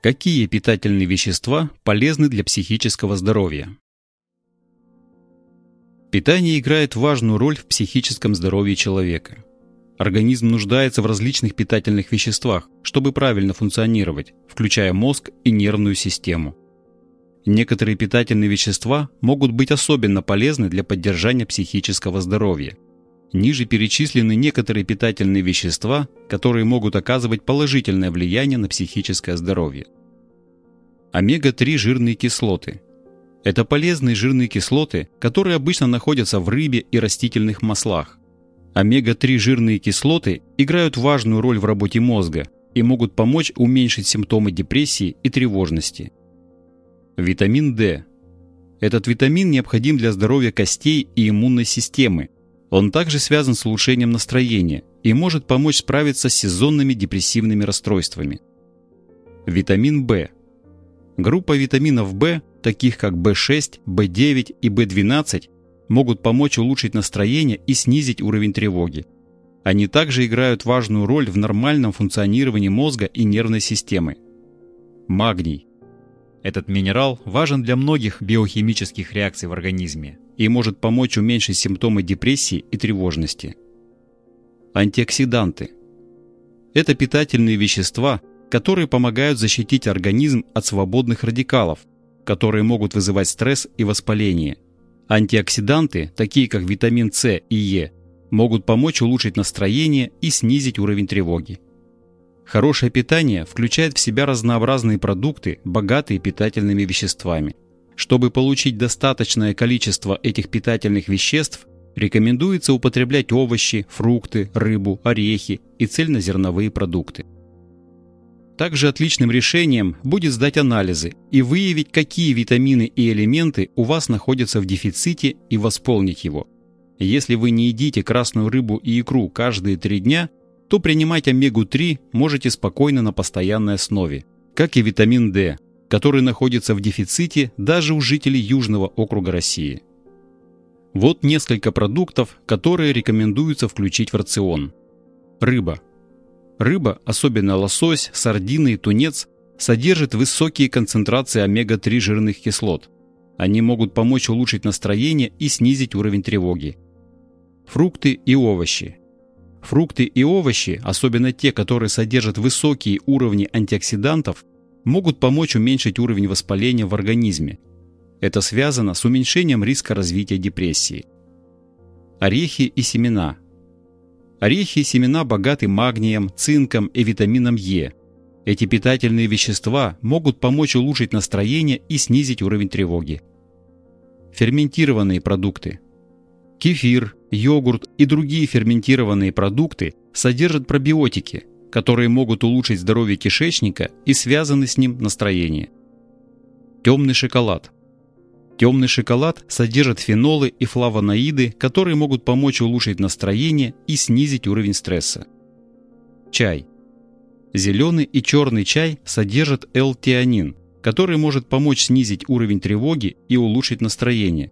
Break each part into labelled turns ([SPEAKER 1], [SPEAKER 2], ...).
[SPEAKER 1] Какие питательные вещества полезны для психического здоровья? Питание играет важную роль в психическом здоровье человека. Организм нуждается в различных питательных веществах, чтобы правильно функционировать, включая мозг и нервную систему. Некоторые питательные вещества могут быть особенно полезны для поддержания психического здоровья. Ниже перечислены некоторые питательные вещества, которые могут оказывать положительное влияние на психическое здоровье. Омега-3 жирные кислоты. Это полезные жирные кислоты, которые обычно находятся в рыбе и растительных маслах. Омега-3 жирные кислоты играют важную роль в работе мозга и могут помочь уменьшить симптомы депрессии и тревожности. Витамин D. Этот витамин необходим для здоровья костей и иммунной системы, он также связан с улучшением настроения и может помочь справиться с сезонными депрессивными расстройствами. Витамин В. Группа витаминов В, таких как В6, В9 и В12, могут помочь улучшить настроение и снизить уровень тревоги. Они также играют важную роль в нормальном функционировании мозга и нервной системы. Магний. Этот минерал важен для многих биохимических реакций в организме и может помочь уменьшить симптомы депрессии и тревожности. Антиоксиданты. Это питательные вещества, которые помогают защитить организм от свободных радикалов, которые могут вызывать стресс и воспаление. Антиоксиданты, такие как витамин С и Е, могут помочь улучшить настроение и снизить уровень тревоги. Хорошее питание включает в себя разнообразные продукты, богатые питательными веществами. Чтобы получить достаточное количество этих питательных веществ, рекомендуется употреблять овощи, фрукты, рыбу, орехи и цельнозерновые продукты. Также отличным решением будет сдать анализы и выявить, какие витамины и элементы у вас находятся в дефиците и восполнить его. Если вы не едите красную рыбу и икру каждые три дня, то принимать омегу-3 можете спокойно на постоянной основе, как и витамин D, который находится в дефиците даже у жителей Южного округа России. Вот несколько продуктов, которые рекомендуется включить в рацион. Рыба. Рыба, особенно лосось, сардины и тунец, содержит высокие концентрации омега-3 жирных кислот. Они могут помочь улучшить настроение и снизить уровень тревоги. Фрукты и овощи. Фрукты и овощи, особенно те, которые содержат высокие уровни антиоксидантов, могут помочь уменьшить уровень воспаления в организме. Это связано с уменьшением риска развития депрессии. Орехи и семена. Орехи и семена богаты магнием, цинком и витамином Е. Эти питательные вещества могут помочь улучшить настроение и снизить уровень тревоги. Ферментированные продукты. Кефир, йогурт и другие ферментированные продукты содержат пробиотики, которые могут улучшить здоровье кишечника и связаны с ним настроение. Темный шоколад. Темный шоколад содержит фенолы и флавоноиды, которые могут помочь улучшить настроение и снизить уровень стресса. Чай. Зеленый и черный чай содержат L-тианин, который может помочь снизить уровень тревоги и улучшить настроение,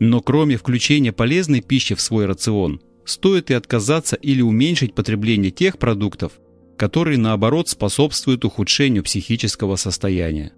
[SPEAKER 1] но кроме включения полезной пищи в свой рацион, стоит и отказаться или уменьшить потребление тех продуктов, которые наоборот способствуют ухудшению психического состояния.